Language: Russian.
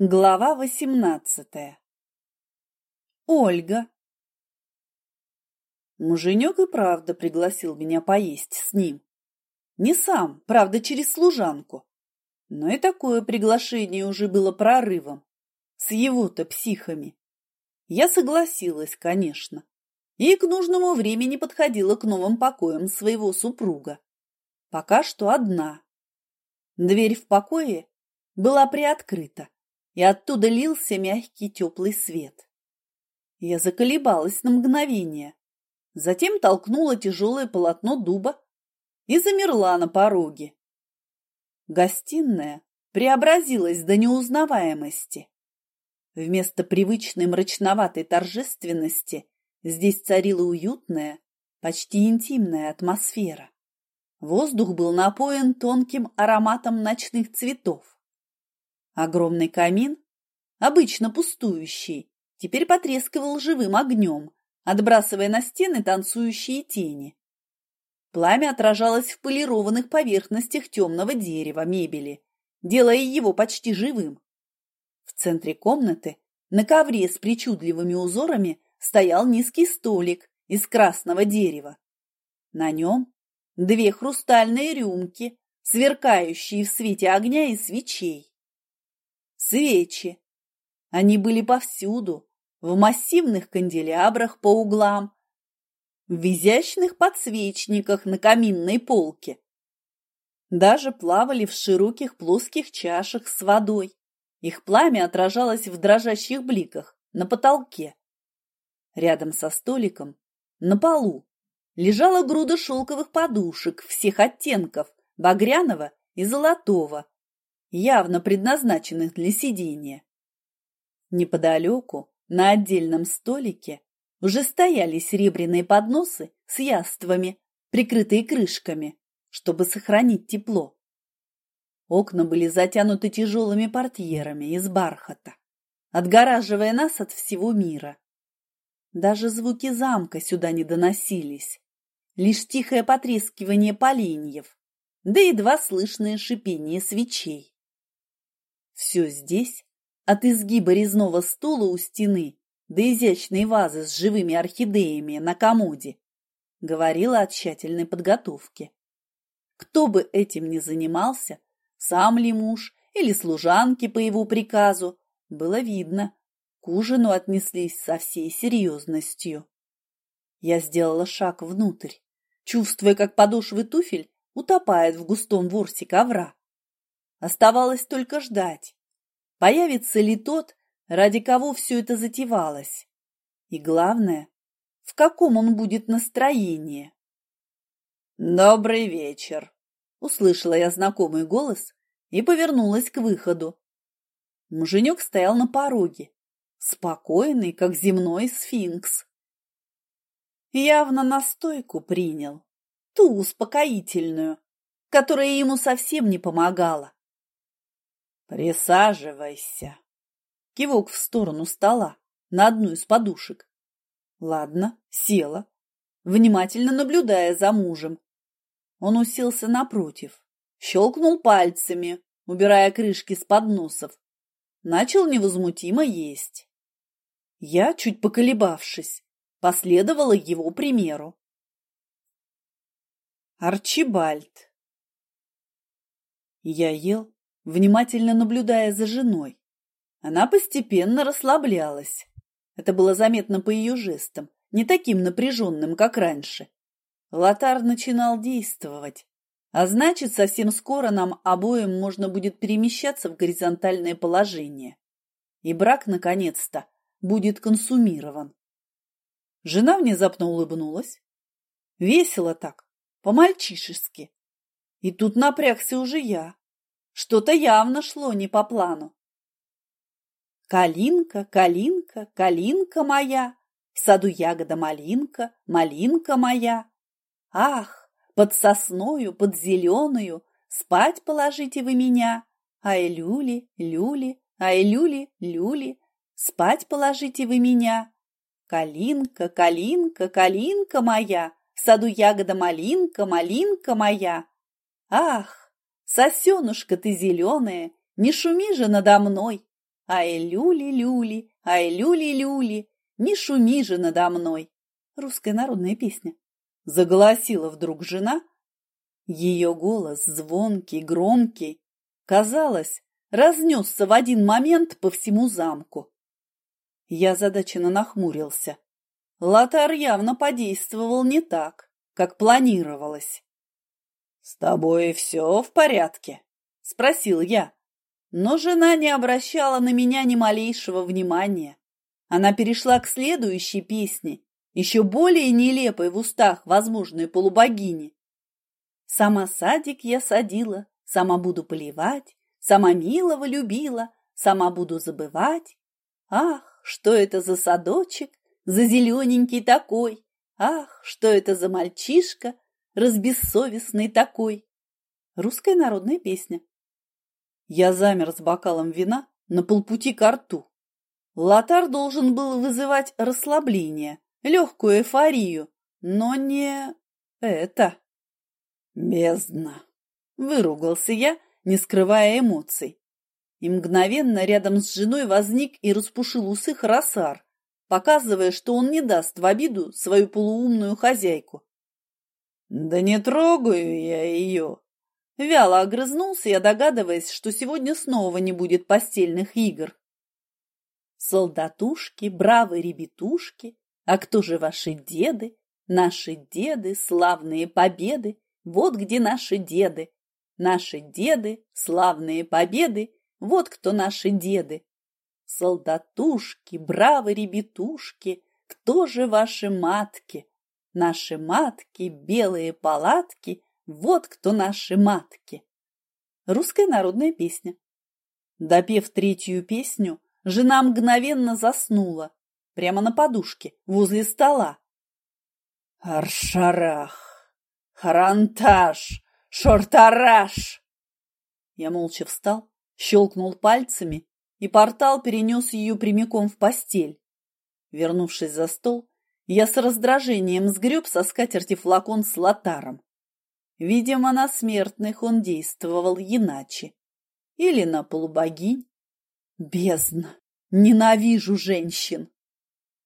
Глава восемнадцатая. Ольга. Муженек и правда пригласил меня поесть с ним. Не сам, правда, через служанку. Но и такое приглашение уже было прорывом. С его-то психами. Я согласилась, конечно. И к нужному времени подходила к новым покоям своего супруга. Пока что одна. Дверь в покое была приоткрыта и оттуда лился мягкий теплый свет. Я заколебалась на мгновение, затем толкнула тяжелое полотно дуба и замерла на пороге. Гостиная преобразилась до неузнаваемости. Вместо привычной мрачноватой торжественности здесь царила уютная, почти интимная атмосфера. Воздух был напоен тонким ароматом ночных цветов. Огромный камин, обычно пустующий, теперь потрескивал живым огнем, отбрасывая на стены танцующие тени. Пламя отражалось в полированных поверхностях темного дерева мебели, делая его почти живым. В центре комнаты на ковре с причудливыми узорами стоял низкий столик из красного дерева. На нем две хрустальные рюмки, сверкающие в свете огня и свечей. Свечи. Они были повсюду, в массивных канделябрах по углам, в изящных подсвечниках на каминной полке. Даже плавали в широких плоских чашах с водой. Их пламя отражалось в дрожащих бликах на потолке. Рядом со столиком, на полу, лежала груда шелковых подушек всех оттенков, багряного и золотого, явно предназначенных для сидения. Неподалеку, на отдельном столике, уже стояли серебряные подносы с яствами, прикрытые крышками, чтобы сохранить тепло. Окна были затянуты тяжелыми портьерами из бархата, отгораживая нас от всего мира. Даже звуки замка сюда не доносились, лишь тихое потрескивание поленьев, да едва слышное шипение свечей. Все здесь, от изгиба резного стула у стены до изящной вазы с живыми орхидеями на комоде, говорила о тщательной подготовке. Кто бы этим ни занимался, сам ли муж или служанки по его приказу, было видно, к ужину отнеслись со всей серьезностью. Я сделала шаг внутрь, чувствуя, как подошвы туфель утопает в густом ворсе ковра. Оставалось только ждать. Появится ли тот, ради кого все это затевалось? И главное, в каком он будет настроении? «Добрый вечер!» — услышала я знакомый голос и повернулась к выходу. Муженек стоял на пороге, спокойный, как земной сфинкс. Явно настойку принял, ту успокоительную, которая ему совсем не помогала. «Присаживайся!» Кивок в сторону стола, на одну из подушек. Ладно, села, внимательно наблюдая за мужем. Он уселся напротив, щелкнул пальцами, убирая крышки с подносов. Начал невозмутимо есть. Я, чуть поколебавшись, последовала его примеру. Арчибальд. Я ел, внимательно наблюдая за женой. Она постепенно расслаблялась. Это было заметно по ее жестам, не таким напряженным, как раньше. Лотар начинал действовать, а значит, совсем скоро нам обоим можно будет перемещаться в горизонтальное положение. И брак, наконец-то, будет консумирован. Жена внезапно улыбнулась. Весело так, по-мальчишески. И тут напрягся уже я. Что-то явно шло не по плану. Калинка, калинка, калинка моя, в саду ягода малинка, малинка моя. Ах, под сосною, под зеленую, спать положите вы меня. Ай, люли, люли, ай, люли, люли, спать положите вы меня. Калинка, калинка, калинка моя, в саду ягода малинка, малинка моя. Ах, Сосенушка ты зеленая, не шуми же надо мной. Ай, люли-люли, ай, люли-люли, не шуми же надо мной. Русская народная песня. Заголосила вдруг жена. Ее голос звонкий, громкий, казалось, разнесся в один момент по всему замку. Я задаченно нахмурился. Лотар явно подействовал не так, как планировалось. — С тобой все в порядке? — спросил я. Но жена не обращала на меня ни малейшего внимания. Она перешла к следующей песне, еще более нелепой в устах возможной полубогини. Сама садик я садила, сама буду поливать, сама милого любила, сама буду забывать. Ах, что это за садочек, за зелененький такой! Ах, что это за мальчишка, разбессовестный такой! Русская народная песня. Я замер с бокалом вина на полпути к рту. Лотар должен был вызывать расслабление, легкую эйфорию, но не это. Бездна! Выругался я, не скрывая эмоций. И мгновенно рядом с женой возник и распушил усы Харасар, показывая, что он не даст в обиду свою полуумную хозяйку. «Да не трогаю я ее!» Вяло огрызнулся я, догадываясь, что сегодня снова не будет постельных игр. Солдатушки, бравые ребятушки, а кто же ваши деды? Наши деды, славные победы, вот где наши деды. Наши деды, славные победы, вот кто наши деды. Солдатушки, бравые ребятушки, кто же ваши матки? Наши матки, белые палатки, вот кто наши матки. Русская народная песня. Допев третью песню, жена мгновенно заснула, прямо на подушке, возле стола. Аршарах! Харанташ! Шортараш! Я молча встал, щелкнул пальцами, и портал перенес ее прямиком в постель. Вернувшись за стол, я с раздражением сгреб со скатерти флакон с лотаром. Видимо, на смертных он действовал иначе. Или на полубогинь. Бездна! Ненавижу женщин!